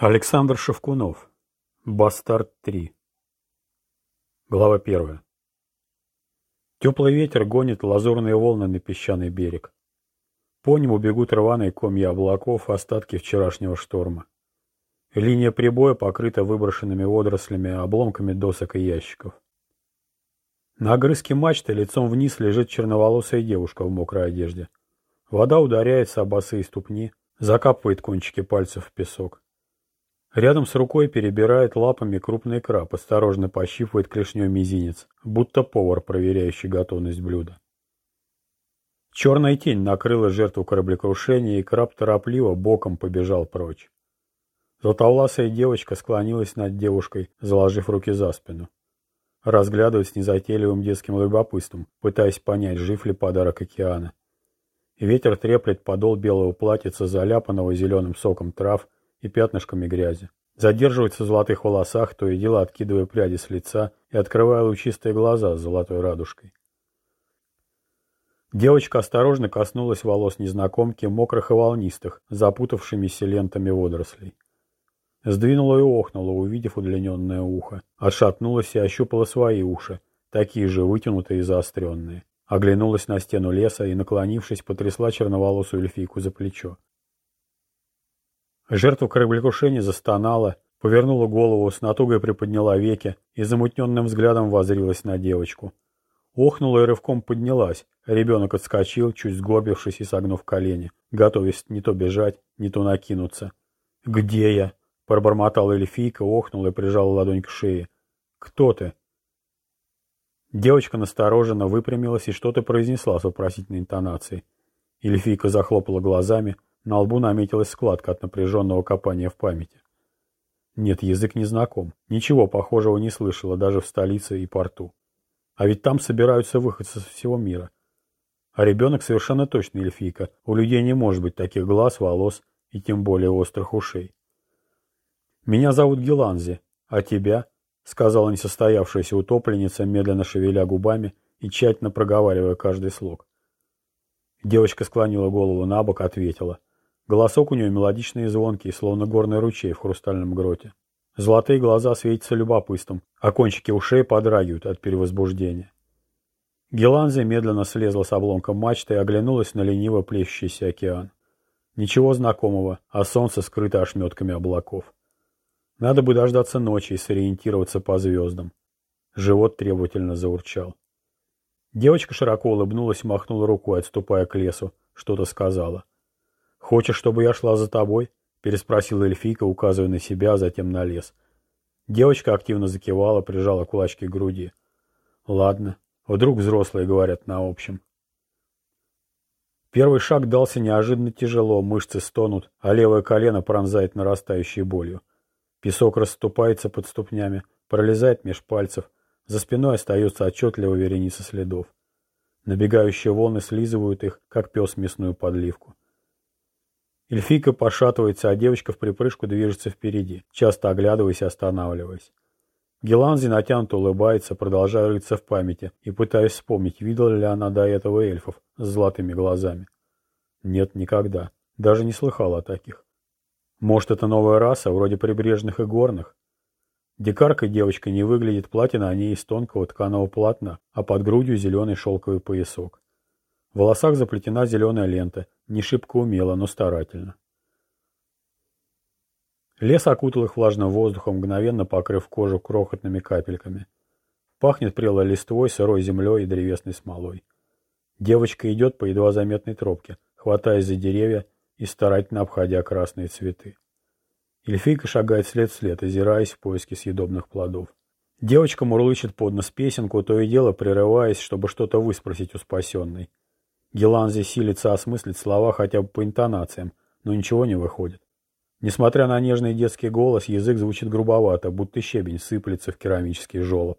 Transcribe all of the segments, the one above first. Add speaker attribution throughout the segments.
Speaker 1: Александр Шевкунов. Бастард 3. Глава 1. Теплый ветер гонит лазурные волны на песчаный берег. По нему бегут рваные комья облаков, остатки вчерашнего шторма. Линия прибоя покрыта выброшенными водорослями, обломками досок и ящиков. На огрызке мачты лицом вниз лежит черноволосая девушка в мокрой одежде. Вода ударяется о босые ступни, закапывает кончики пальцев в песок. Рядом с рукой перебирает лапами крупный краб, осторожно пощипывает клешней мизинец, будто повар, проверяющий готовность блюда. Черная тень накрыла жертву кораблекрушения, и краб торопливо боком побежал прочь. Золотовласая девочка склонилась над девушкой, заложив руки за спину. Разглядывает с незатейливым детским любопытством, пытаясь понять, жив ли подарок океана. Ветер треплет подол белого платьица, заляпанного зеленым соком трав, и пятнышками грязи. Задерживается в золотых волосах, то и дело откидывая пряди с лица и открывая лучистые глаза с золотой радужкой. Девочка осторожно коснулась волос незнакомки, мокрых и волнистых, запутавшимися лентами водорослей. Сдвинула и охнула, увидев удлиненное ухо. Отшатнулась и ощупала свои уши, такие же вытянутые и заостренные. Оглянулась на стену леса и, наклонившись, потрясла черноволосую эльфийку за плечо. Жертва кораблекрушения застонала, повернула голову, с натугой приподняла веки и замутненным взглядом возрилась на девочку. Охнула и рывком поднялась. Ребенок отскочил, чуть сгорбившись и согнув колени, готовясь не то бежать, не то накинуться. «Где я?» — пробормотала эльфийка, охнула и прижала ладонь к шее. «Кто ты?» Девочка настороженно выпрямилась и что-то произнесла с вопросительной интонацией. Эльфийка захлопала глазами — на лбу наметилась складка от напряженного копания в памяти. Нет, язык не знаком. Ничего похожего не слышала даже в столице и порту. А ведь там собираются выходцы со всего мира. А ребенок совершенно точно эльфийка. У людей не может быть таких глаз, волос и тем более острых ушей. «Меня зовут Геланзи, а тебя?» — сказала несостоявшаяся утопленница, медленно шевеля губами и тщательно проговаривая каждый слог. Девочка склонила голову на бок, ответила — Голосок у нее мелодичный и звонкий, словно горный ручей в хрустальном гроте. Золотые глаза светятся любопытством, а кончики ушей подрагивают от перевозбуждения. Геланзе медленно слезла с обломка мачты и оглянулась на лениво плещущийся океан. Ничего знакомого, а солнце скрыто ошметками облаков. Надо бы дождаться ночи и сориентироваться по звездам. Живот требовательно заурчал. Девочка широко улыбнулась и махнула рукой, отступая к лесу. Что-то сказала. «Хочешь, чтобы я шла за тобой?» — переспросила эльфийка, указывая на себя, а затем на лес. Девочка активно закивала, прижала кулачки к груди. «Ладно, вдруг взрослые говорят на общем». Первый шаг дался неожиданно тяжело, мышцы стонут, а левое колено пронзает нарастающей болью. Песок расступается под ступнями, пролезает меж пальцев, за спиной остается отчетливо вереница следов. Набегающие волны слизывают их, как пес мясную подливку. Эльфийка пошатывается, а девочка в припрыжку движется впереди, часто оглядываясь и останавливаясь. Геланзи натянуто улыбается, продолжая рыться в памяти и пытаясь вспомнить, видела ли она до этого эльфов с золотыми глазами. Нет, никогда. Даже не слыхала о таких. Может, это новая раса, вроде прибрежных и горных? Дикаркой девочка не выглядит, платье на ней из тонкого тканого полотна, а под грудью зеленый шелковый поясок. В волосах заплетена зеленая лента, не шибко умело, но старательно. Лес окутал их влажным воздухом, мгновенно покрыв кожу крохотными капельками. Пахнет прелой листвой, сырой землей и древесной смолой. Девочка идет по едва заметной тропке, хватаясь за деревья и старательно обходя красные цветы. Эльфийка шагает след в след, озираясь в поиске съедобных плодов. Девочка мурлычет под нос песенку, то и дело прерываясь, чтобы что-то выспросить у спасенной. Геланзи силится осмыслить слова хотя бы по интонациям, но ничего не выходит. Несмотря на нежный детский голос, язык звучит грубовато, будто щебень сыплется в керамический желоб.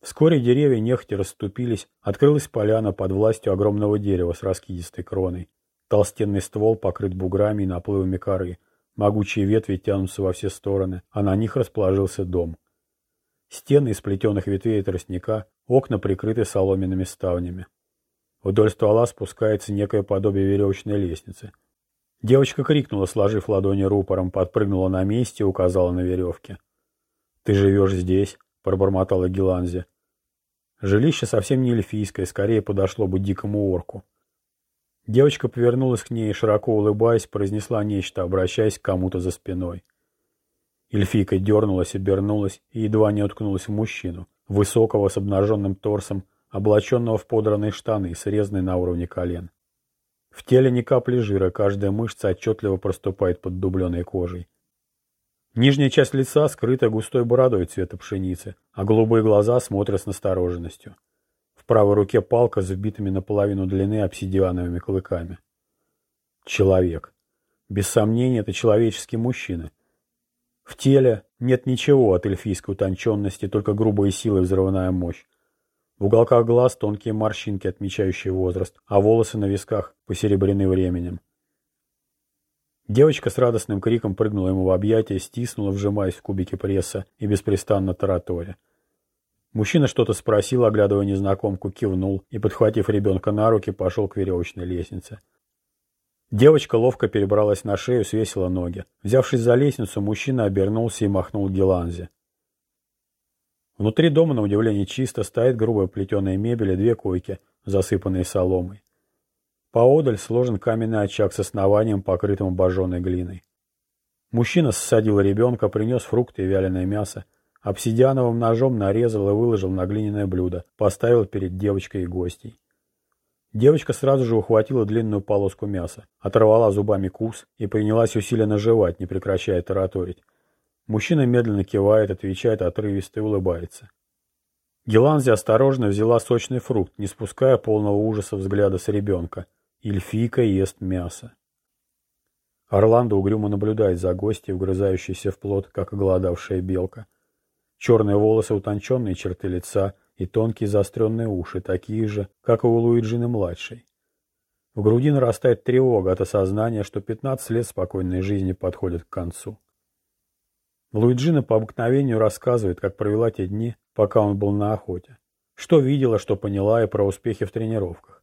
Speaker 1: Вскоре деревья нехотя расступились, открылась поляна под властью огромного дерева с раскидистой кроной. Толстенный ствол покрыт буграми и наплывами коры. Могучие ветви тянутся во все стороны, а на них расположился дом. Стены из плетеных ветвей тростника, окна прикрыты соломенными ставнями. Вдоль ствола спускается некое подобие веревочной лестницы. Девочка крикнула, сложив ладони рупором, подпрыгнула на месте и указала на веревке. «Ты живешь здесь?» — пробормотала Геланзи. Жилище совсем не эльфийское, скорее подошло бы дикому орку. Девочка повернулась к ней и, широко улыбаясь, произнесла нечто, обращаясь к кому-то за спиной. Эльфийка дернулась, обернулась и едва не уткнулась в мужчину, высокого с обнаженным торсом, облаченного в подранные штаны, срезанные на уровне колен. В теле ни капли жира, каждая мышца отчетливо проступает под дубленой кожей. Нижняя часть лица скрыта густой бородой цвета пшеницы, а голубые глаза смотрят с настороженностью. В правой руке палка с вбитыми наполовину длины обсидиановыми клыками. Человек. Без сомнения, это человеческий мужчина. В теле нет ничего от эльфийской утонченности, только грубая сила и взрывная мощь. В уголках глаз тонкие морщинки, отмечающие возраст, а волосы на висках посеребрены временем. Девочка с радостным криком прыгнула ему в объятия, стиснула, вжимаясь в кубики пресса и беспрестанно тараторя. Мужчина что-то спросил, оглядывая незнакомку, кивнул и, подхватив ребенка на руки, пошел к веревочной лестнице. Девочка ловко перебралась на шею, свесила ноги. Взявшись за лестницу, мужчина обернулся и махнул Геланзе. Внутри дома, на удивление, чисто стоит грубая плетеная мебель и две койки, засыпанные соломой. Поодаль сложен каменный очаг с основанием, покрытым обожженной глиной. Мужчина ссадил ребенка, принес фрукты и вяленое мясо, обсидиановым ножом нарезал и выложил на глиняное блюдо, поставил перед девочкой и гостей. Девочка сразу же ухватила длинную полоску мяса, оторвала зубами кус и принялась усиленно жевать, не прекращая тараторить. Мужчина медленно кивает, отвечает отрывисто и улыбается. Геланзи осторожно взяла сочный фрукт, не спуская полного ужаса взгляда с ребенка. Эльфийка ест мясо. Орландо угрюмо наблюдает за гостьей, вгрызающейся в плод, как оголодавшая белка. Черные волосы, утонченные черты лица и тонкие заостренные уши, такие же, как и у Луиджины-младшей. В груди нарастает тревога от осознания, что 15 лет спокойной жизни подходят к концу. Луиджина по обыкновению рассказывает, как провела те дни, пока он был на охоте. Что видела, что поняла и про успехи в тренировках.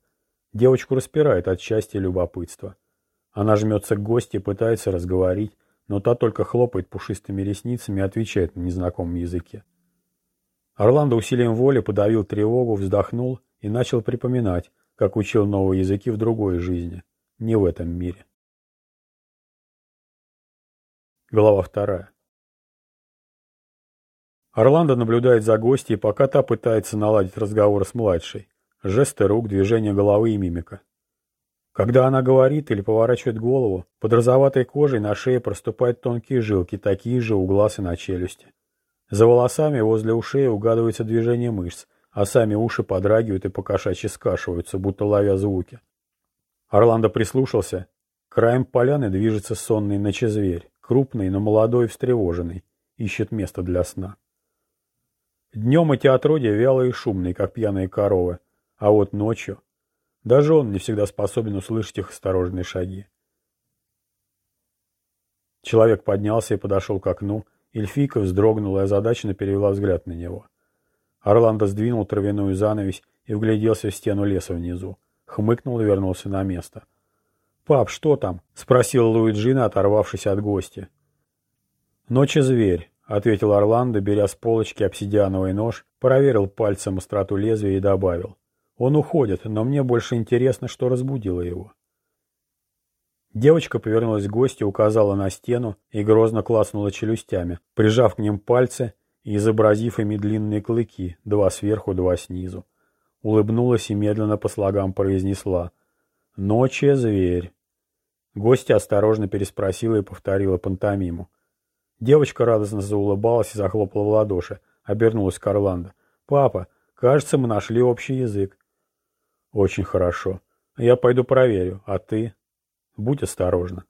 Speaker 1: Девочку распирает от счастья и любопытства. Она жмется к гости, пытается разговорить, но та только хлопает пушистыми ресницами и отвечает на незнакомом языке. Орландо усилием воли подавил тревогу, вздохнул и начал припоминать, как учил новые языки в другой жизни, не в этом мире. Глава вторая. Орландо наблюдает за гостьей, пока та пытается наладить разговор с младшей. Жесты рук, движения головы и мимика. Когда она говорит или поворачивает голову, под розоватой кожей на шее проступают тонкие жилки, такие же у глаз и на челюсти. За волосами возле ушей угадывается движение мышц, а сами уши подрагивают и покошачьи скашиваются, будто ловя звуки. Орландо прислушался. Краем поляны движется сонный ночезверь, крупный, но молодой и встревоженный, ищет место для сна. Днем эти отродья вялые и шумные, как пьяные коровы, а вот ночью... Даже он не всегда способен услышать их осторожные шаги. Человек поднялся и подошел к окну. Эльфийка вздрогнула и озадаченно перевела взгляд на него. Орландо сдвинул травяную занавесь и вгляделся в стену леса внизу. Хмыкнул и вернулся на место. «Пап, что там?» — спросил Луиджина, оторвавшись от гостя. «Ночи зверь. — ответил Орландо, беря с полочки обсидиановый нож, проверил пальцем остроту лезвия и добавил. «Он уходит, но мне больше интересно, что разбудило его». Девочка повернулась к гостю, указала на стену и грозно класнула челюстями, прижав к ним пальцы и изобразив ими длинные клыки, два сверху, два снизу. Улыбнулась и медленно по слогам произнесла «Ночи, зверь». Гостья осторожно переспросила и повторила пантомиму. Девочка радостно заулыбалась и захлопала в ладоши, обернулась к Орландо. «Папа, кажется, мы нашли общий язык». «Очень хорошо. Я пойду проверю, а ты?» «Будь осторожна».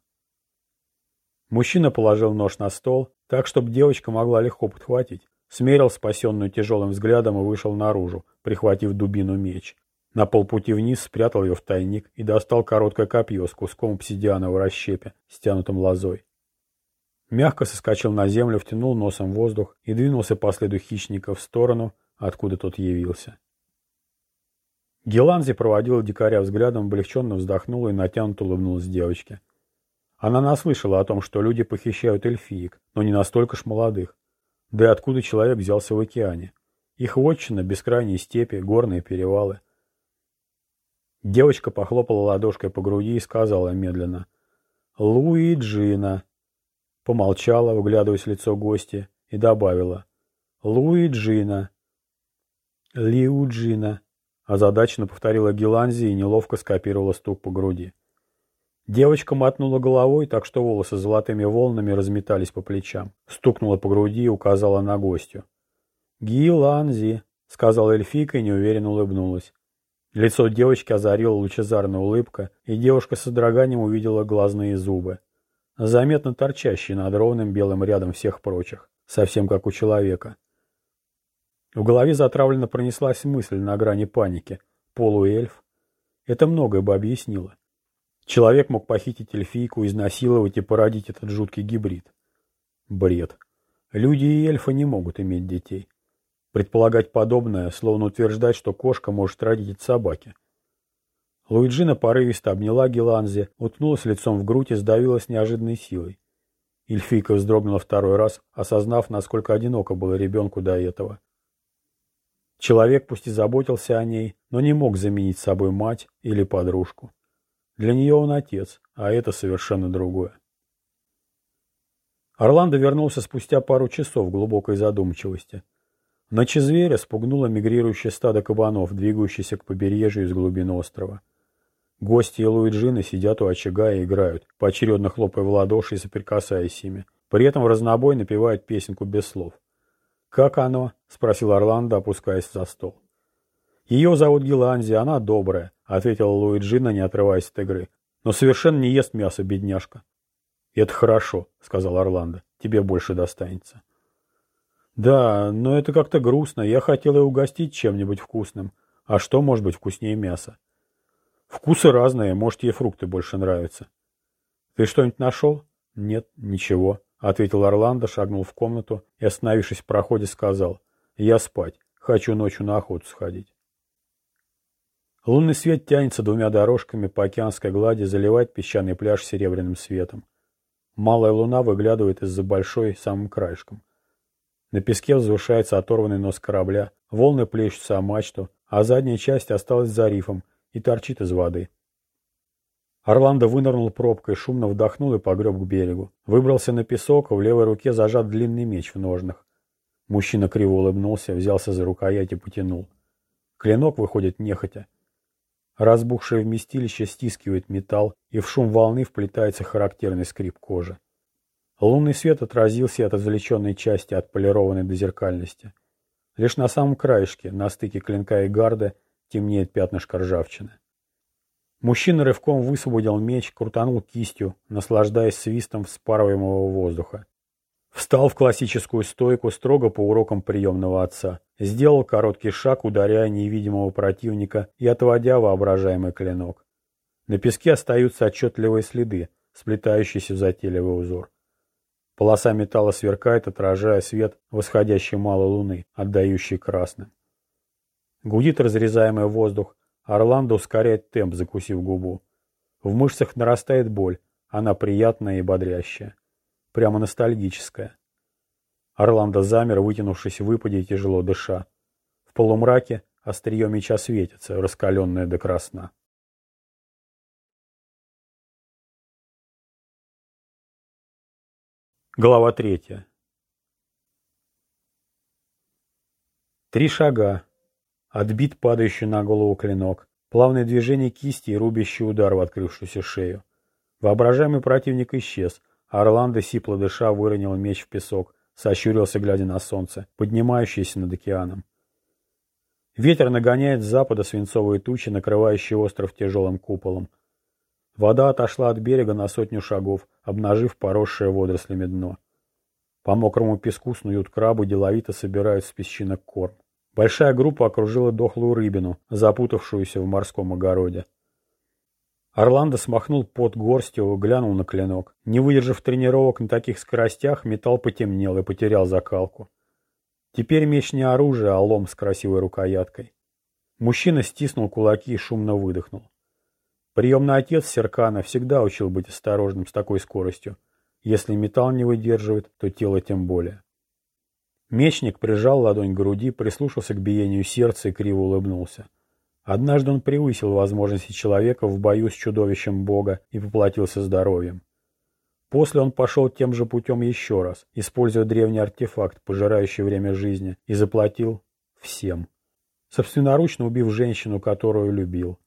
Speaker 1: Мужчина положил нож на стол, так, чтобы девочка могла легко подхватить. Смерил спасенную тяжелым взглядом и вышел наружу, прихватив дубину меч. На полпути вниз спрятал ее в тайник и достал короткое копье с куском обсидианового расщепя, стянутым лозой. Мягко соскочил на землю, втянул носом воздух и двинулся по следу хищника в сторону, откуда тот явился. Геланзи проводила дикаря взглядом, облегченно вздохнула и натянуто улыбнулась девочке. Она наслышала о том, что люди похищают эльфиек, но не настолько ж молодых. Да и откуда человек взялся в океане? Их вотчина, бескрайние степи, горные перевалы. Девочка похлопала ладошкой по груди и сказала медленно. «Луиджина». Помолчала, вглядываясь в лицо гостя, и добавила. «Луиджина». «Лиуджина», озадаченно повторила Геланзи и неловко скопировала стук по груди. Девочка мотнула головой, так что волосы золотыми волнами разметались по плечам. Стукнула по груди и указала на гостю. «Гиланзи», — сказала эльфийка и неуверенно улыбнулась. Лицо девочки озарила лучезарная улыбка, и девушка с содроганием увидела глазные зубы, заметно торчащие над ровным белым рядом всех прочих, совсем как у человека. В голове затравленно пронеслась мысль на грани паники. Полуэльф. Это многое бы объяснило. Человек мог похитить эльфийку, изнасиловать и породить этот жуткий гибрид. Бред. Люди и эльфы не могут иметь детей. Предполагать подобное, словно утверждать, что кошка может родить от собаки. Луиджина порывисто обняла Геланзи, уткнулась лицом в грудь и сдавилась неожиданной силой. Эльфийка вздрогнула второй раз, осознав, насколько одиноко было ребенку до этого. Человек пусть и заботился о ней, но не мог заменить собой мать или подружку. Для нее он отец, а это совершенно другое. Орландо вернулся спустя пару часов глубокой задумчивости. Ночи зверя спугнуло мигрирующее стадо кабанов, двигающееся к побережью из глубин острова. Гости и Луиджины сидят у очага и играют, поочередно хлопая в ладоши и соприкасаясь ими. При этом в разнобой напевают песенку без слов. «Как оно?» — спросил Орландо, опускаясь за стол. «Ее зовут Геланзи, она добрая», — ответила Луиджина, не отрываясь от игры. «Но совершенно не ест мясо, бедняжка». «Это хорошо», — сказал Орландо. «Тебе больше достанется». «Да, но это как-то грустно. Я хотел ее угостить чем-нибудь вкусным. А что может быть вкуснее мяса?» «Вкусы разные. Может, ей фрукты больше нравятся». «Ты что-нибудь нашел?» «Нет, ничего», — ответил Орландо, шагнул в комнату и, остановившись в проходе, сказал. «Я спать. Хочу ночью на охоту сходить». Лунный свет тянется двумя дорожками по океанской глади, заливает песчаный пляж серебряным светом. Малая луна выглядывает из-за большой самым краешком. На песке возвышается оторванный нос корабля, волны плещутся о мачту, а задняя часть осталась за рифом и торчит из воды. Орландо вынырнул пробкой, шумно вдохнул и погреб к берегу. Выбрался на песок, в левой руке зажат длинный меч в ножнах. Мужчина криво улыбнулся, взялся за рукоять и потянул. Клинок выходит нехотя. Разбухшее вместилище стискивает металл, и в шум волны вплетается характерный скрип кожи. Лунный свет отразился от извлеченной части отполированной до зеркальности. Лишь на самом краешке, на стыке клинка и гарды, темнеет пятнышко ржавчины. Мужчина рывком высвободил меч, крутанул кистью, наслаждаясь свистом вспарываемого воздуха. Встал в классическую стойку строго по урокам приемного отца. Сделал короткий шаг, ударяя невидимого противника и отводя воображаемый клинок. На песке остаются отчетливые следы, сплетающиеся в затейливый узор. Полоса металла сверкает, отражая свет восходящей малой луны, отдающей красным. Гудит разрезаемый воздух, Орландо ускоряет темп, закусив губу. В мышцах нарастает боль, она приятная и бодрящая. Прямо ностальгическая. Орландо замер, вытянувшись в выпаде и тяжело дыша. В полумраке острие меча светится, раскаленное до красна. Глава третья. Три шага. Отбит падающий на голову клинок. Плавное движение кисти и рубящий удар в открывшуюся шею. Воображаемый противник исчез. А Орландо, сипло дыша, выронил меч в песок, сощурился, глядя на солнце, поднимающееся над океаном. Ветер нагоняет с запада свинцовые тучи, накрывающие остров тяжелым куполом. Вода отошла от берега на сотню шагов, обнажив поросшее водорослями дно. По мокрому песку снуют крабы, деловито собирают с песчинок корм. Большая группа окружила дохлую рыбину, запутавшуюся в морском огороде. Орландо смахнул под горстью, глянул на клинок. Не выдержав тренировок на таких скоростях, металл потемнел и потерял закалку. Теперь меч не оружие, а лом с красивой рукояткой. Мужчина стиснул кулаки и шумно выдохнул. Приемный отец Серкана всегда учил быть осторожным с такой скоростью. Если металл не выдерживает, то тело тем более. Мечник прижал ладонь к груди, прислушался к биению сердца и криво улыбнулся. Однажды он превысил возможности человека в бою с чудовищем Бога и поплатился здоровьем. После он пошел тем же путем еще раз, используя древний артефакт, пожирающий время жизни, и заплатил всем. Собственноручно убив женщину, которую любил.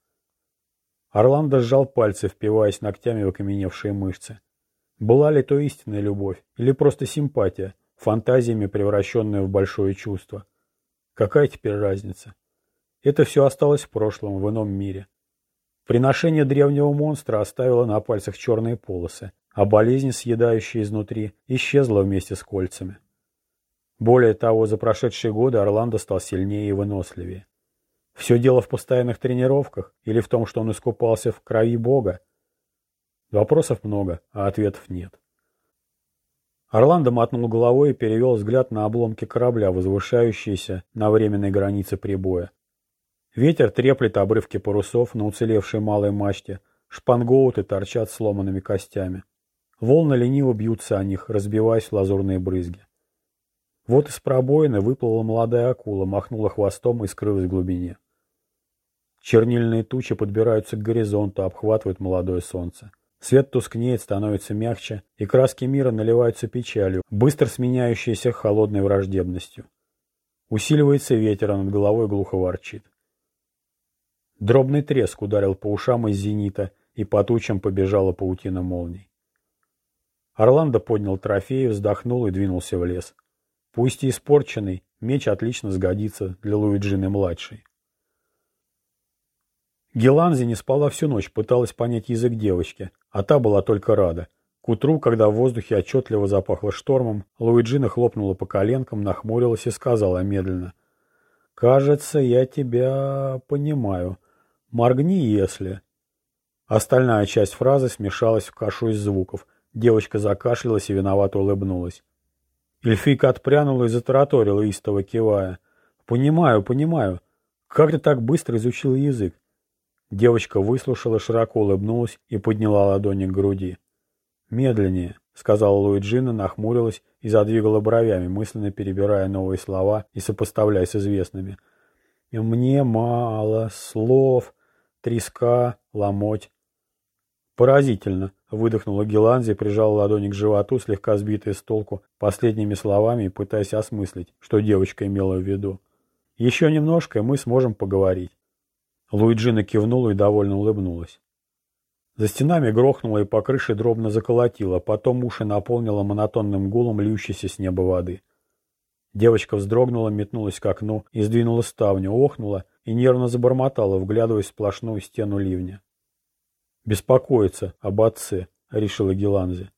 Speaker 1: Орландо сжал пальцы, впиваясь ногтями в окаменевшие мышцы. Была ли то истинная любовь, или просто симпатия, фантазиями превращенная в большое чувство? Какая теперь разница? Это все осталось в прошлом, в ином мире. Приношение древнего монстра оставило на пальцах черные полосы, а болезнь, съедающая изнутри, исчезла вместе с кольцами. Более того, за прошедшие годы Орландо стал сильнее и выносливее. Все дело в постоянных тренировках или в том, что он искупался в крови Бога? Вопросов много, а ответов нет. Орландо мотнул головой и перевел взгляд на обломки корабля, возвышающиеся на временной границе прибоя. Ветер треплет обрывки парусов на уцелевшей малой мачте, шпангоуты торчат сломанными костями. Волны лениво бьются о них, разбиваясь в лазурные брызги. Вот из пробоины выплыла молодая акула, махнула хвостом и скрылась в глубине. Чернильные тучи подбираются к горизонту, обхватывают молодое солнце. Свет тускнеет, становится мягче, и краски мира наливаются печалью, быстро сменяющейся холодной враждебностью. Усиливается ветер, а над головой глухо ворчит. Дробный треск ударил по ушам из зенита, и по тучам побежала паутина молний. Орландо поднял трофей, вздохнул и двинулся в лес. Пусть и испорченный, меч отлично сгодится для Луиджины-младшей. Геланзи не спала всю ночь, пыталась понять язык девочки, а та была только рада. К утру, когда в воздухе отчетливо запахло штормом, Луиджина хлопнула по коленкам, нахмурилась и сказала медленно. «Кажется, я тебя понимаю. Моргни, если...» Остальная часть фразы смешалась в кашу из звуков. Девочка закашлялась и виновато улыбнулась. Эльфийка отпрянула и затараторила, истово кивая. «Понимаю, понимаю. Как ты так быстро изучил язык? Девочка выслушала, широко улыбнулась и подняла ладони к груди. «Медленнее», — сказала Луиджина, нахмурилась и задвигала бровями, мысленно перебирая новые слова и сопоставляя с известными. «Мне мало слов. Треска, ломоть». «Поразительно», — выдохнула Геланзи, прижала ладони к животу, слегка сбитая с толку, последними словами, пытаясь осмыслить, что девочка имела в виду. «Еще немножко, и мы сможем поговорить». Луиджина кивнула и довольно улыбнулась. За стенами грохнуло и по крыше дробно заколотило, потом уши наполнило монотонным гулом льющейся с неба воды. Девочка вздрогнула, метнулась к окну и сдвинула ставню, охнула и нервно забормотала, вглядываясь в сплошную стену ливня. «Беспокоиться об отце», — решила Геланзе.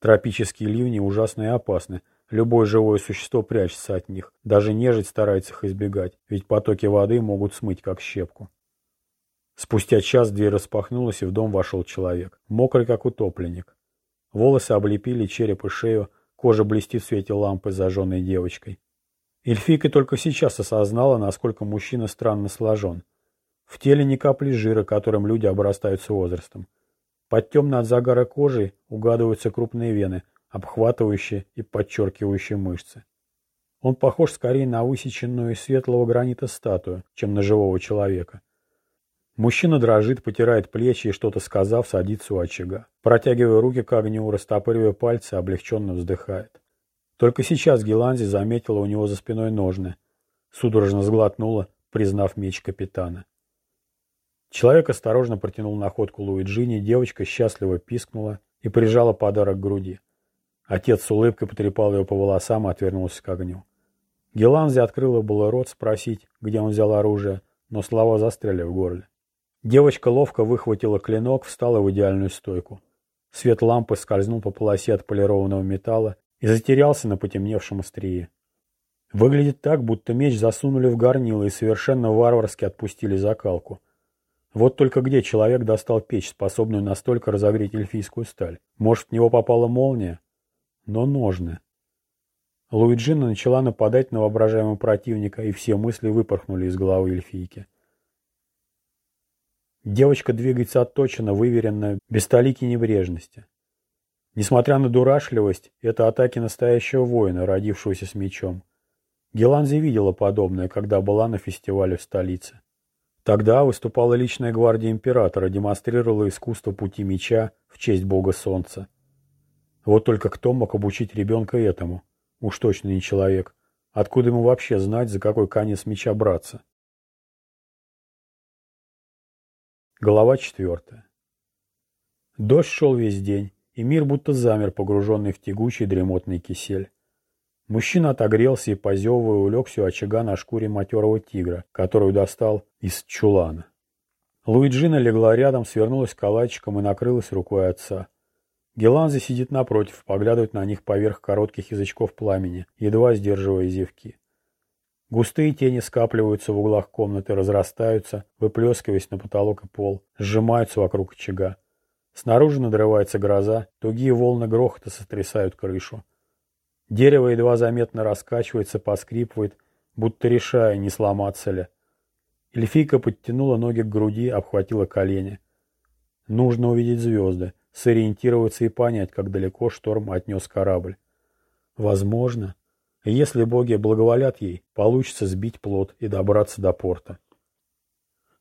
Speaker 1: «Тропические ливни ужасны и опасны, Любое живое существо прячется от них, даже нежить старается их избегать, ведь потоки воды могут смыть как щепку. Спустя час дверь распахнулась, и в дом вошел человек, мокрый, как утопленник. Волосы облепили череп и шею, кожа блестит в свете лампы, зажженной девочкой. Эльфийка только сейчас осознала, насколько мужчина странно сложен. В теле ни капли жира, которым люди обрастают с возрастом. Под темной от загара кожей угадываются крупные вены, обхватывающие и подчеркивающие мышцы. Он похож скорее на высеченную из светлого гранита статую, чем на живого человека. Мужчина дрожит, потирает плечи и, что-то сказав, садится у очага. Протягивая руки к огню, растопыривая пальцы, облегченно вздыхает. Только сейчас Геланзи заметила у него за спиной ножны. Судорожно сглотнула, признав меч капитана. Человек осторожно протянул находку Луиджини, девочка счастливо пискнула и прижала подарок к груди. Отец с улыбкой потрепал его по волосам и отвернулся к огню. Геланзи открыла было рот спросить, где он взял оружие, но слова застряли в горле. Девочка ловко выхватила клинок, встала в идеальную стойку. Свет лампы скользнул по полосе отполированного металла и затерялся на потемневшем острие. Выглядит так, будто меч засунули в горнило и совершенно варварски отпустили закалку. Вот только где человек достал печь, способную настолько разогреть эльфийскую сталь? Может, в него попала молния? Но ножны. Луиджина начала нападать на воображаемого противника, и все мысли выпорхнули из головы эльфийки. Девочка двигается отточенно, выверенно, без толики небрежности. Несмотря на дурашливость, это атаки настоящего воина, родившегося с мечом. Геланзи видела подобное, когда была на фестивале в столице. Тогда выступала личная гвардия императора, демонстрировала искусство пути меча в честь бога солнца. Вот только кто мог обучить ребенка этому? Уж точно не человек. Откуда ему вообще знать, за какой конец меча браться? Глава четвертая. Дождь шел весь день, и мир будто замер, погруженный в тягучий дремотный кисель. Мужчина отогрелся и, позевывая, улегся у очага на шкуре матерого тигра, которую достал из чулана. Луиджина легла рядом, свернулась калачиком и накрылась рукой отца. Геланзи сидит напротив, поглядывает на них поверх коротких язычков пламени, едва сдерживая зевки. Густые тени скапливаются в углах комнаты, разрастаются, выплескиваясь на потолок и пол, сжимаются вокруг очага. Снаружи надрывается гроза, тугие волны грохота сотрясают крышу. Дерево едва заметно раскачивается, поскрипывает, будто решая, не сломаться ли. Эльфийка подтянула ноги к груди, обхватила колени. Нужно увидеть звезды, сориентироваться и понять, как далеко шторм отнес корабль. Возможно, если боги благоволят ей, получится сбить плот и добраться до порта.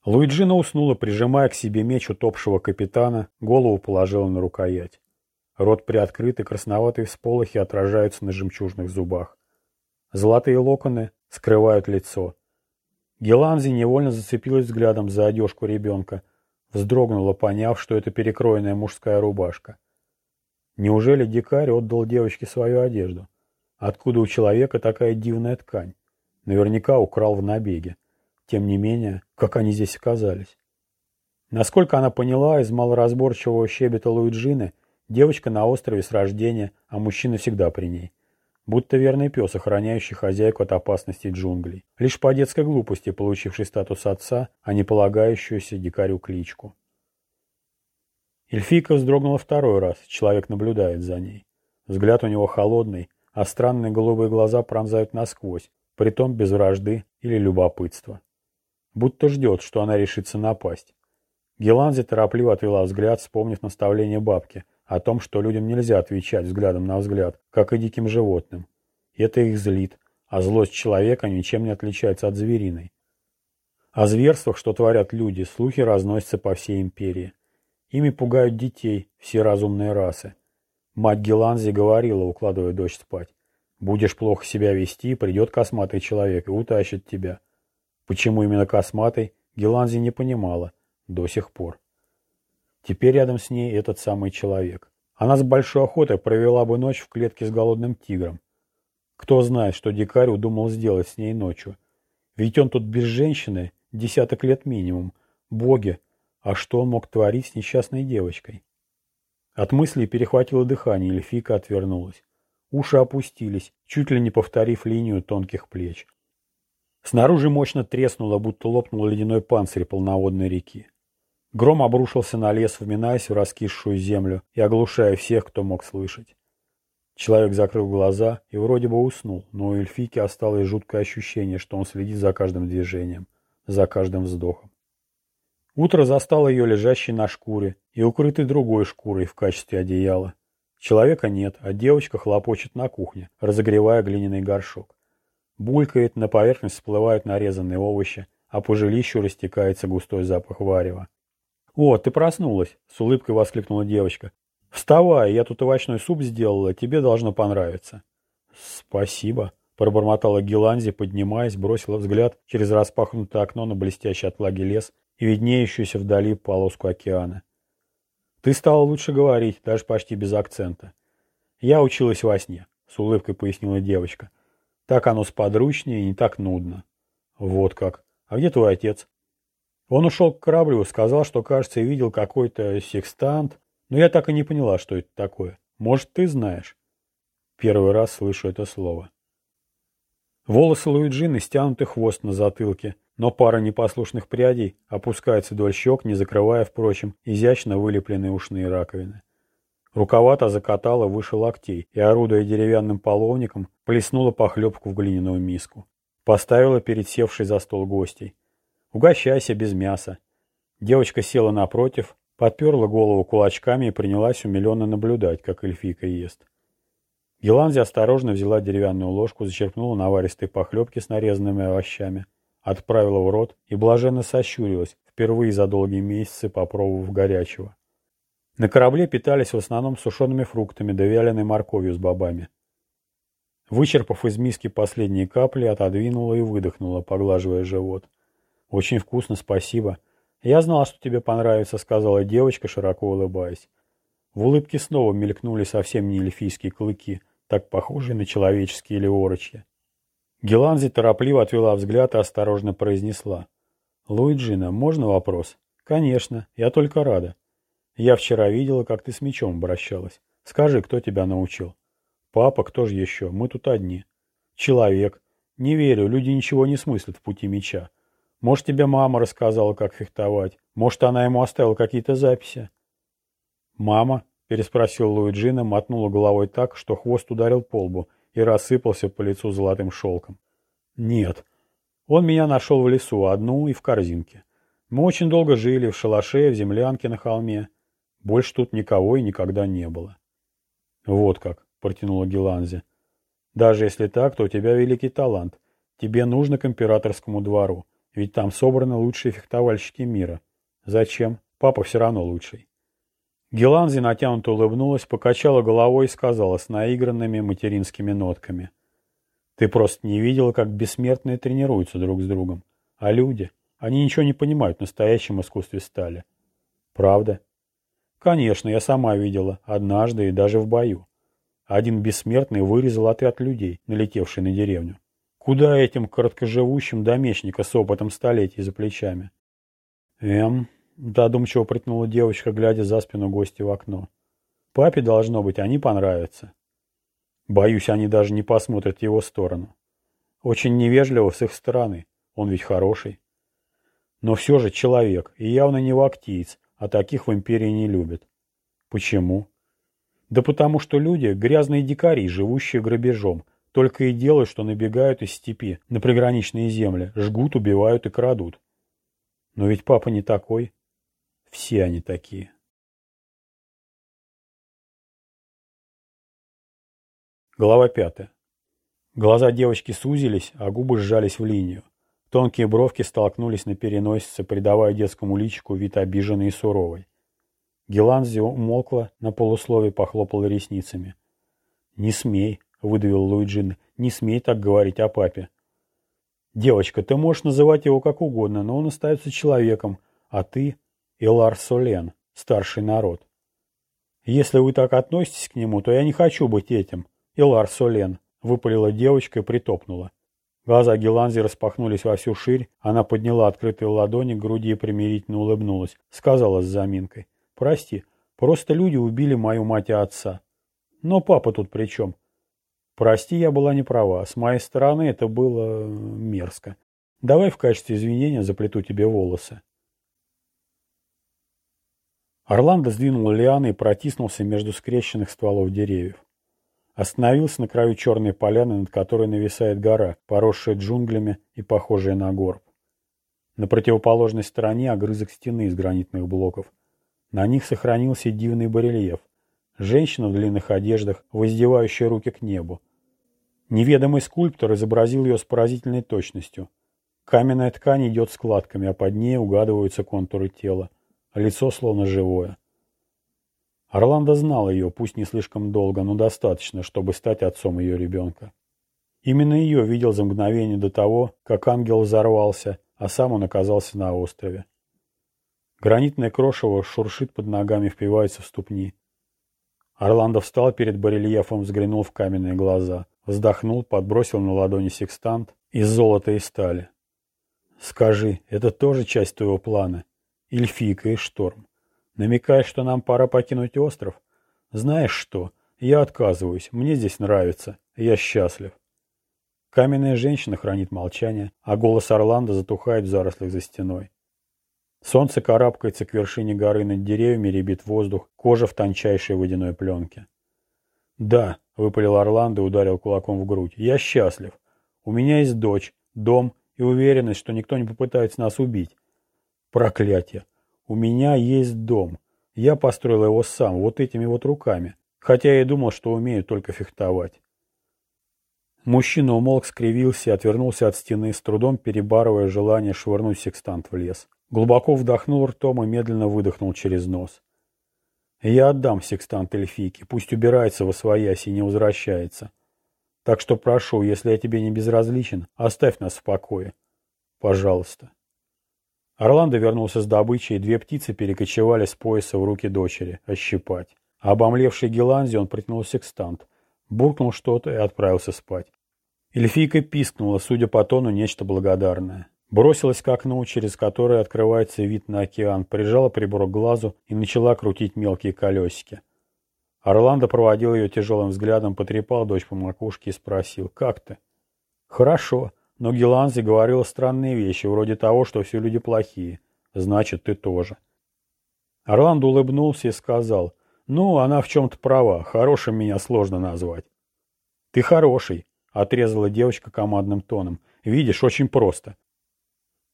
Speaker 1: Луиджина уснула, прижимая к себе меч утопшего капитана, голову положила на рукоять. Рот приоткрыт, и красноватые всполохи отражаются на жемчужных зубах. Золотые локоны скрывают лицо. Геланзи невольно зацепилась взглядом за одежку ребенка, вздрогнула, поняв, что это перекроенная мужская рубашка. Неужели дикарь отдал девочке свою одежду? Откуда у человека такая дивная ткань? Наверняка украл в набеге. Тем не менее, как они здесь оказались? Насколько она поняла из малоразборчивого щебета Луиджины, девочка на острове с рождения, а мужчина всегда при ней. Будто верный пес, охраняющий хозяйку от опасности джунглей. Лишь по детской глупости, получивший статус отца, а не полагающуюся дикарю кличку. Эльфийка вздрогнула второй раз, человек наблюдает за ней. Взгляд у него холодный, а странные голубые глаза пронзают насквозь, притом без вражды или любопытства. Будто ждет, что она решится напасть. Геланзи торопливо отвела взгляд, вспомнив наставление бабки о том, что людям нельзя отвечать взглядом на взгляд, как и диким животным. Это их злит, а злость человека ничем не отличается от звериной. О зверствах, что творят люди, слухи разносятся по всей империи. Ими пугают детей, все разумные расы. Мать Геланзи говорила, укладывая дочь спать. «Будешь плохо себя вести, придет косматый человек и утащит тебя». Почему именно косматый, Геланзи не понимала до сих пор. Теперь рядом с ней этот самый человек. Она с большой охотой провела бы ночь в клетке с голодным тигром. Кто знает, что дикарь удумал сделать с ней ночью. Ведь он тут без женщины десяток лет минимум. Боги, а что он мог творить с несчастной девочкой? От мыслей перехватило дыхание, эльфийка отвернулась. Уши опустились, чуть ли не повторив линию тонких плеч. Снаружи мощно треснуло, будто лопнул ледяной панцирь полноводной реки. Гром обрушился на лес, вминаясь в раскисшую землю и оглушая всех, кто мог слышать. Человек закрыл глаза и вроде бы уснул, но у эльфийки осталось жуткое ощущение, что он следит за каждым движением, за каждым вздохом. Утро застало ее лежащей на шкуре и укрытой другой шкурой в качестве одеяла. Человека нет, а девочка хлопочет на кухне, разогревая глиняный горшок. Булькает, на поверхность всплывают нарезанные овощи, а по жилищу растекается густой запах варева. «О, ты проснулась!» — с улыбкой воскликнула девочка. «Вставай, я тут овощной суп сделала, тебе должно понравиться». «Спасибо», — пробормотала Геланзи, поднимаясь, бросила взгляд через распахнутое окно на блестящий от влаги лес и виднеющуюся вдали полоску океана. «Ты стала лучше говорить, даже почти без акцента». «Я училась во сне», — с улыбкой пояснила девочка. «Так оно сподручнее и не так нудно». «Вот как. А где твой отец?» Он ушел к кораблю, сказал, что, кажется, видел какой-то секстант, но я так и не поняла, что это такое. Может, ты знаешь?» Первый раз слышу это слово. Волосы Луиджины стянуты хвост на затылке, но пара непослушных прядей опускается вдоль щек, не закрывая, впрочем, изящно вылепленные ушные раковины. Рукавата закатала выше локтей и, орудуя деревянным половником, плеснула похлебку в глиняную миску. Поставила перед севшей за стол гостей. «Угощайся без мяса». Девочка села напротив, подперла голову кулачками и принялась умиленно наблюдать, как эльфийка ест. Геланзи осторожно взяла деревянную ложку, зачерпнула наваристой похлебки с нарезанными овощами, отправила в рот и блаженно сощурилась, впервые за долгие месяцы попробовав горячего. На корабле питались в основном сушеными фруктами да вяленой морковью с бобами. Вычерпав из миски последние капли, отодвинула и выдохнула, поглаживая живот. «Очень вкусно, спасибо. Я знала, что тебе понравится», — сказала девочка, широко улыбаясь. В улыбке снова мелькнули совсем не эльфийские клыки, так похожие на человеческие или орочья. Геланзи торопливо отвела взгляд и осторожно произнесла. «Луиджина, можно вопрос?» «Конечно, я только рада. Я вчера видела, как ты с мечом обращалась. Скажи, кто тебя научил?» «Папа, кто же еще? Мы тут одни». «Человек. Не верю, люди ничего не смыслят в пути меча. Может, тебе мама рассказала, как фехтовать. Может, она ему оставила какие-то записи». «Мама?» — переспросил Луиджина, мотнула головой так, что хвост ударил по лбу и рассыпался по лицу золотым шелком. «Нет. Он меня нашел в лесу, одну и в корзинке. Мы очень долго жили в шалаше, в землянке на холме. Больше тут никого и никогда не было». «Вот как», — протянула Геланзе. «Даже если так, то у тебя великий талант. Тебе нужно к императорскому двору, ведь там собраны лучшие фехтовальщики мира. Зачем? Папа все равно лучший». Геланзи натянуто улыбнулась, покачала головой и сказала с наигранными материнскими нотками. «Ты просто не видела, как бессмертные тренируются друг с другом. А люди, они ничего не понимают в настоящем искусстве стали». «Правда?» «Конечно, я сама видела, однажды и даже в бою. Один бессмертный вырезал отряд людей, налетевший на деревню. Куда этим короткоживущим до мечника с опытом столетий за плечами?» «Эм, Задумчиво протянула девочка, глядя за спину гостя в окно. Папе, должно быть, они понравятся. Боюсь, они даже не посмотрят в его сторону. Очень невежливо с их стороны. Он ведь хороший. Но все же человек, и явно не вактиец, а таких в империи не любят. Почему? Да потому что люди – грязные дикари, живущие грабежом, только и делают, что набегают из степи на приграничные земли, жгут, убивают и крадут. Но ведь папа не такой. Все они такие. Глава пятая. Глаза девочки сузились, а губы сжались в линию. Тонкие бровки столкнулись на переносице, придавая детскому личику вид обиженный и суровый. Геланзи умолкла, на полуслове похлопала ресницами. «Не смей», — выдавил Луиджин, — «не смей так говорить о папе». «Девочка, ты можешь называть его как угодно, но он остается человеком, а ты Илар Солен, старший народ. Если вы так относитесь к нему, то я не хочу быть этим. Илар Солен, выпалила девочка и притопнула. Глаза Геланзи распахнулись во всю ширь, она подняла открытые ладони к груди и примирительно улыбнулась, сказала с заминкой. «Прости, просто люди убили мою мать и отца. Но папа тут при чем?» «Прости, я была не права. С моей стороны это было мерзко. Давай в качестве извинения заплету тебе волосы». Орландо сдвинул лианы и протиснулся между скрещенных стволов деревьев. Остановился на краю черной поляны, над которой нависает гора, поросшая джунглями и похожая на горб. На противоположной стороне огрызок стены из гранитных блоков. На них сохранился дивный барельеф. Женщина в длинных одеждах, воздевающая руки к небу. Неведомый скульптор изобразил ее с поразительной точностью. Каменная ткань идет складками, а под ней угадываются контуры тела. Лицо словно живое. Орландо знал ее, пусть не слишком долго, но достаточно, чтобы стать отцом ее ребенка. Именно ее видел за мгновение до того, как ангел взорвался, а сам он оказался на острове. Гранитное крошево шуршит под ногами, впивается в ступни. Орландо встал перед барельефом, взглянул в каменные глаза, вздохнул, подбросил на ладони секстант из золота и стали. «Скажи, это тоже часть твоего плана? Эльфийка и Шторм. Намекаешь, что нам пора покинуть остров? Знаешь что? Я отказываюсь. Мне здесь нравится. Я счастлив. Каменная женщина хранит молчание, а голос Орландо затухает в зарослях за стеной. Солнце карабкается к вершине горы над деревьями, ребит воздух, кожа в тончайшей водяной пленке. «Да», — выпалил Орландо и ударил кулаком в грудь, — «я счастлив. У меня есть дочь, дом и уверенность, что никто не попытается нас убить. Проклятие! У меня есть дом. Я построил его сам, вот этими вот руками. Хотя я и думал, что умею только фехтовать. Мужчина умолк, скривился и отвернулся от стены, с трудом перебарывая желание швырнуть секстант в лес. Глубоко вдохнул ртом и медленно выдохнул через нос. Я отдам секстант эльфийке, пусть убирается во своясь и не возвращается. Так что прошу, если я тебе не безразличен, оставь нас в покое. Пожалуйста. Орландо вернулся с добычей, две птицы перекочевали с пояса в руки дочери, ощипать. Обомлевший Геланзи он протянул секстант, буркнул что-то и отправился спать. Эльфийка пискнула, судя по тону, нечто благодарное. Бросилась к окну, через которое открывается вид на океан, прижала прибор к глазу и начала крутить мелкие колесики. Орландо проводил ее тяжелым взглядом, потрепал дочь по макушке и спросил, «Как ты?» «Хорошо, но Геланзи говорила странные вещи, вроде того, что все люди плохие. Значит, ты тоже». Орландо улыбнулся и сказал, «Ну, она в чем-то права, хорошим меня сложно назвать». «Ты хороший», — отрезала девочка командным тоном. «Видишь, очень просто.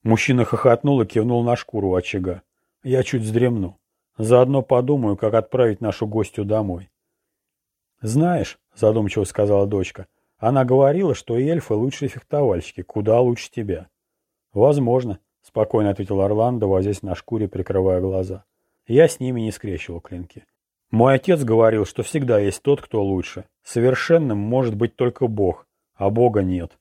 Speaker 1: Мужчина хохотнул и кивнул на шкуру очага. Я чуть вздремну. Заодно подумаю, как отправить нашу гостью домой. «Знаешь», — задумчиво сказала дочка, — «она говорила, что эльфы лучшие фехтовальщики, куда лучше тебя». «Возможно», — спокойно ответил Орландо, возясь на шкуре, прикрывая глаза. «Я с ними не скрещивал клинки. Мой отец говорил, что всегда есть тот, кто лучше. Совершенным может быть только Бог, а Бога нет.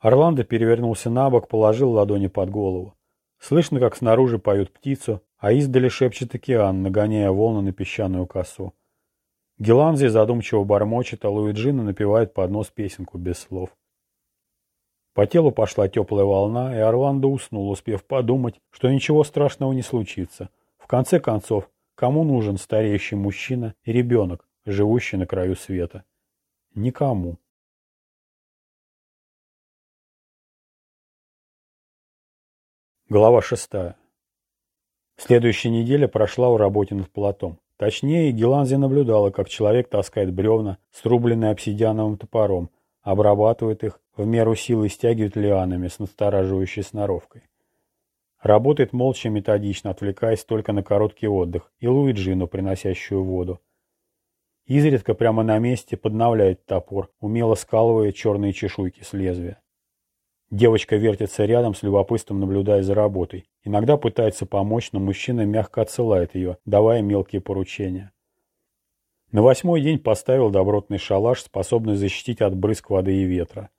Speaker 1: Орландо перевернулся на бок, положил ладони под голову. Слышно, как снаружи поют птицу, а издали шепчет океан, нагоняя волны на песчаную косу. Геланзи задумчиво бормочет, а Луиджина напевает под нос песенку без слов. По телу пошла теплая волна, и Орландо уснул, успев подумать, что ничего страшного не случится. В конце концов, кому нужен стареющий мужчина и ребенок, живущий на краю света? Никому. Глава шестая. Следующая неделя прошла у работе над плотом. Точнее, Геланзи наблюдала, как человек таскает бревна, срубленные обсидиановым топором, обрабатывает их, в меру силы стягивает лианами с настораживающей сноровкой. Работает молча методично, отвлекаясь только на короткий отдых и Луиджину, приносящую воду. Изредка прямо на месте подновляет топор, умело скалывая черные чешуйки с лезвия. Девочка вертится рядом с любопытством, наблюдая за работой. Иногда пытается помочь, но мужчина мягко отсылает ее, давая мелкие поручения. На восьмой день поставил добротный шалаш, способный защитить от брызг воды и ветра.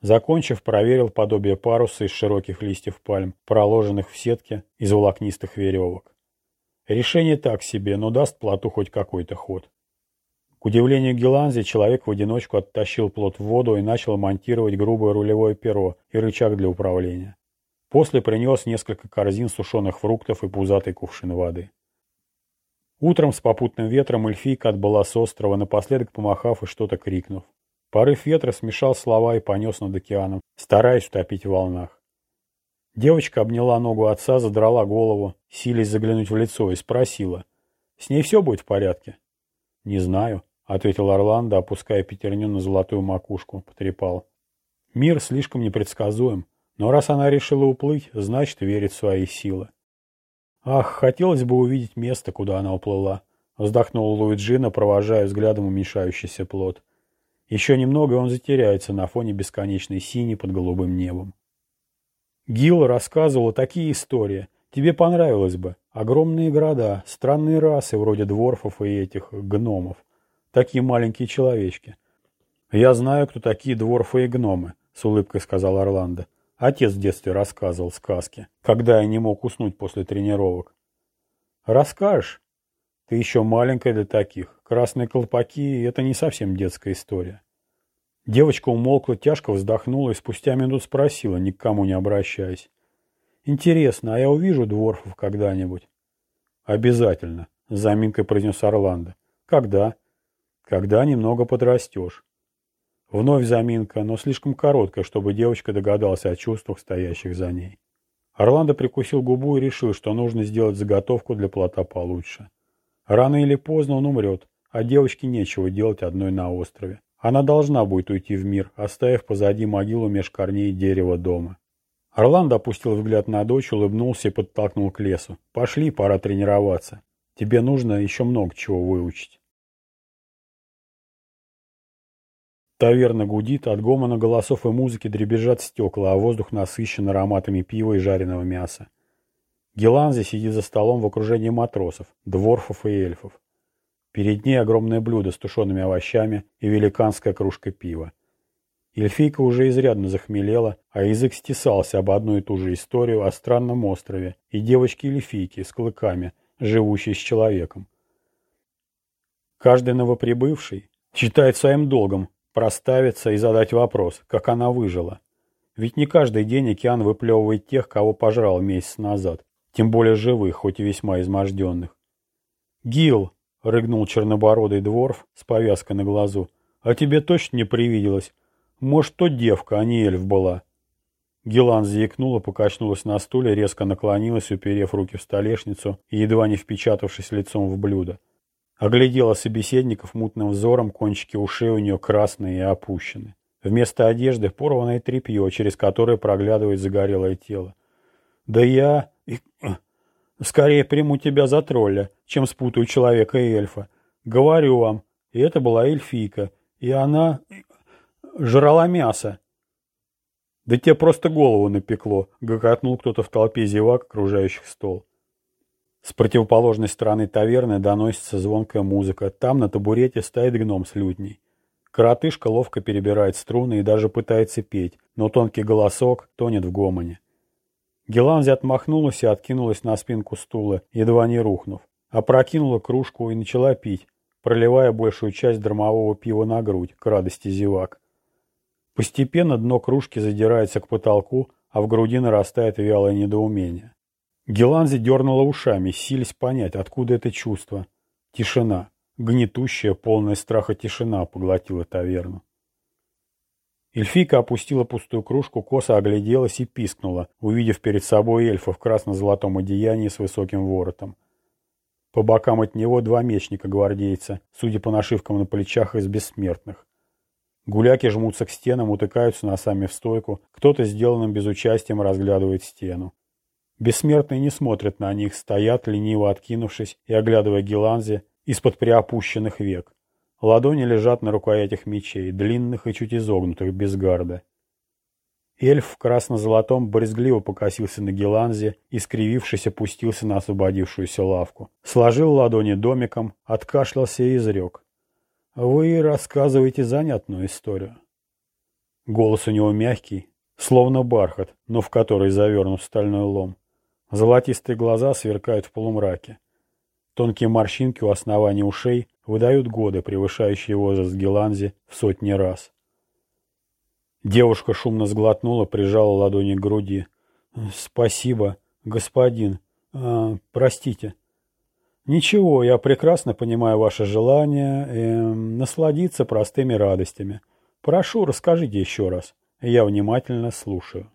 Speaker 1: Закончив, проверил подобие паруса из широких листьев пальм, проложенных в сетке из волокнистых веревок. Решение так себе, но даст плоту хоть какой-то ход. К удивлению Геланзи, человек в одиночку оттащил плот в воду и начал монтировать грубое рулевое перо и рычаг для управления. После принес несколько корзин сушеных фруктов и пузатый кувшин воды. Утром с попутным ветром эльфийка отбыла с острова, напоследок помахав и что-то крикнув. Порыв ветра смешал слова и понес над океаном, стараясь утопить в волнах. Девочка обняла ногу отца, задрала голову, силясь заглянуть в лицо, и спросила. «С ней все будет в порядке?» «Не знаю», — ответил Орландо, опуская пятерню на золотую макушку, потрепал. «Мир слишком непредсказуем, но раз она решила уплыть, значит, верит в свои силы». «Ах, хотелось бы увидеть место, куда она уплыла», — вздохнул Луиджина, провожая взглядом уменьшающийся плод. «Еще немного, и он затеряется на фоне бесконечной синей под голубым небом». Гил рассказывала такие истории. Тебе понравилось бы. Огромные города, странные расы, вроде дворфов и этих гномов. Такие маленькие человечки. «Я знаю, кто такие дворфы и гномы», — с улыбкой сказал Орландо. Отец в детстве рассказывал сказки, когда я не мог уснуть после тренировок. «Расскажешь?» «Ты еще маленькая для таких. Красные колпаки — это не совсем детская история». Девочка умолкла, тяжко вздохнула и спустя минут спросила, ни к кому не обращаясь. «Интересно, а я увижу дворфов когда-нибудь?» «Обязательно», — с заминкой произнес Орландо. «Когда?» Когда немного подрастешь. Вновь заминка, но слишком короткая, чтобы девочка догадалась о чувствах, стоящих за ней. Орландо прикусил губу и решил, что нужно сделать заготовку для плота получше. Рано или поздно он умрет, а девочке нечего делать одной на острове. Она должна будет уйти в мир, оставив позади могилу меж корней дерева дома. Орландо опустил взгляд на дочь, улыбнулся и подтолкнул к лесу. «Пошли, пора тренироваться. Тебе нужно еще много чего выучить». Таверна гудит, от гомона голосов и музыки дребезжат стекла, а воздух насыщен ароматами пива и жареного мяса. Геланзи сидит за столом в окружении матросов, дворфов и эльфов. Перед ней огромное блюдо с тушеными овощами и великанская кружка пива. Эльфийка уже изрядно захмелела, а язык стесался об одну и ту же историю о странном острове и девочке-эльфийке с клыками, живущей с человеком. Каждый новоприбывший считает своим долгом проставиться и задать вопрос, как она выжила. Ведь не каждый день океан выплевывает тех, кого пожрал месяц назад, тем более живых, хоть и весьма изможденных. «Гил!» — рыгнул чернобородый дворф с повязкой на глазу. «А тебе точно не привиделось? Может, то девка, а не эльф была?» Гелан заикнула, покачнулась на стуле, резко наклонилась, уперев руки в столешницу и едва не впечатавшись лицом в блюдо. Оглядела собеседников мутным взором, кончики ушей у нее красные и опущены. Вместо одежды порванное тряпье, через которое проглядывает загорелое тело. «Да я... скорее приму тебя за тролля, чем спутаю человека и эльфа. Говорю вам, и это была эльфийка, и она... жрала мясо». «Да тебе просто голову напекло», — гокотнул кто-то в толпе зевак, окружающих стол. С противоположной стороны таверны доносится звонкая музыка. Там на табурете стоит гном с лютней. Коротышка ловко перебирает струны и даже пытается петь, но тонкий голосок тонет в гомоне. Геланзи отмахнулась и откинулась на спинку стула, едва не рухнув. Опрокинула кружку и начала пить, проливая большую часть дромового пива на грудь, к радости зевак. Постепенно дно кружки задирается к потолку, а в груди нарастает вялое недоумение. Геланзи дернула ушами, сились понять, откуда это чувство. Тишина. Гнетущая, полная страха тишина поглотила таверну. Эльфийка опустила пустую кружку, косо огляделась и пискнула, увидев перед собой эльфа в красно-золотом одеянии с высоким воротом. По бокам от него два мечника-гвардейца, судя по нашивкам на плечах из бессмертных. Гуляки жмутся к стенам, утыкаются носами в стойку, кто-то сделанным безучастием разглядывает стену. Бессмертные не смотрят на них, стоят, лениво откинувшись и оглядывая Геланзи из-под приопущенных век. Ладони лежат на рукоятях мечей, длинных и чуть изогнутых, без гарда. Эльф в красно-золотом брезгливо покосился на Геланзе и, скривившись, опустился на освободившуюся лавку. Сложил ладони домиком, откашлялся и изрек. «Вы рассказываете занятную историю». Голос у него мягкий, словно бархат, но в который завернут стальной лом. Золотистые глаза сверкают в полумраке. Тонкие морщинки у основания ушей выдают годы, превышающие возраст Геланзи в сотни раз. Девушка шумно сглотнула, прижала ладони к груди. «Спасибо, господин. А, простите». «Ничего, я прекрасно понимаю ваше желание э, насладиться простыми радостями. Прошу, расскажите еще раз. Я внимательно слушаю».